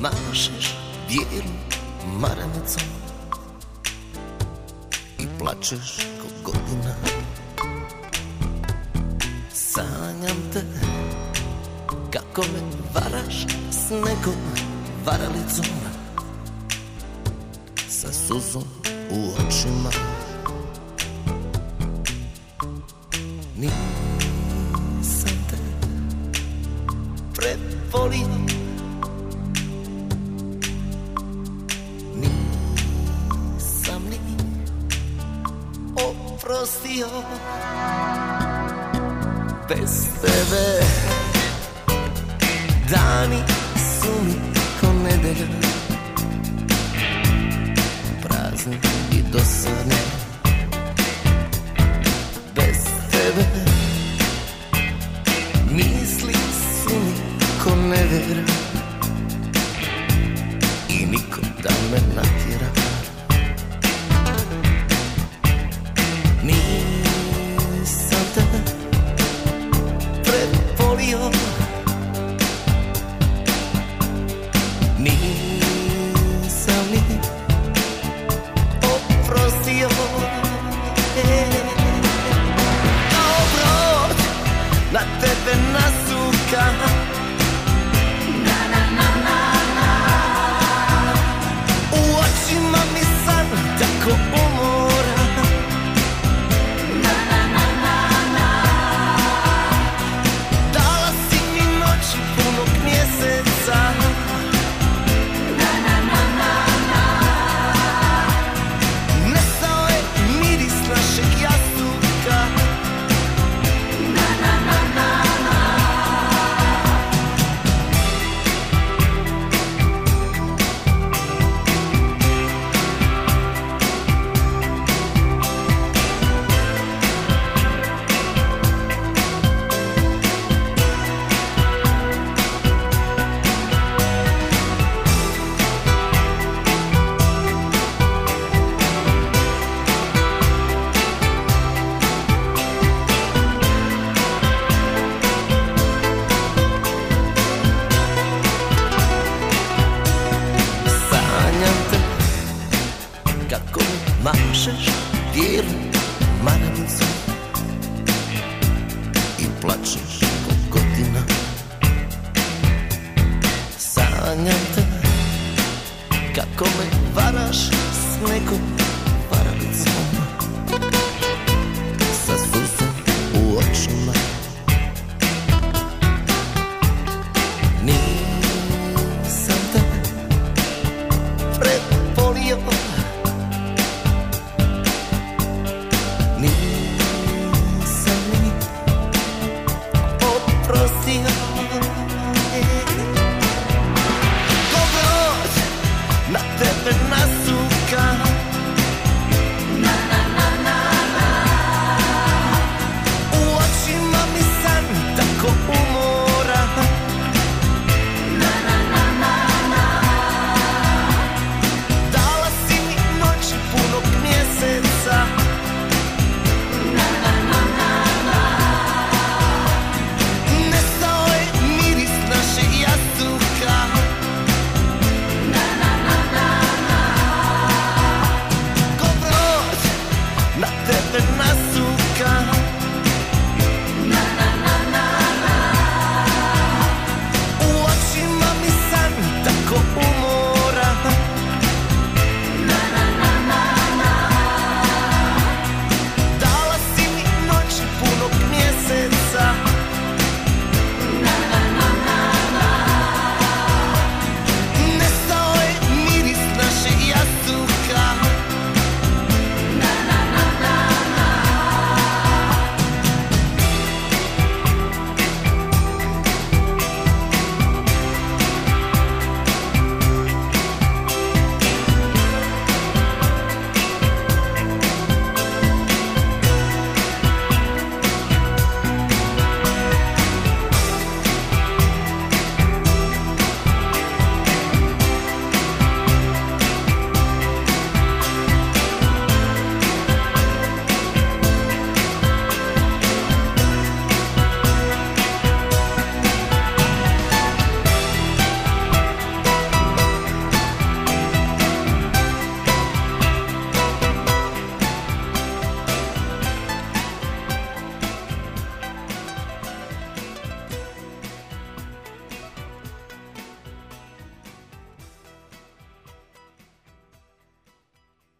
mašeš bijelu maranicom I plačeš ko godina. Sanjam te kako me varaš s nekom varalicom Sa suzom u očima. Nisam te prevolio oprostio. Bez tebe Dani su mi ko nedelja. Prazni i dosadni you. Varaš s nekom varavicom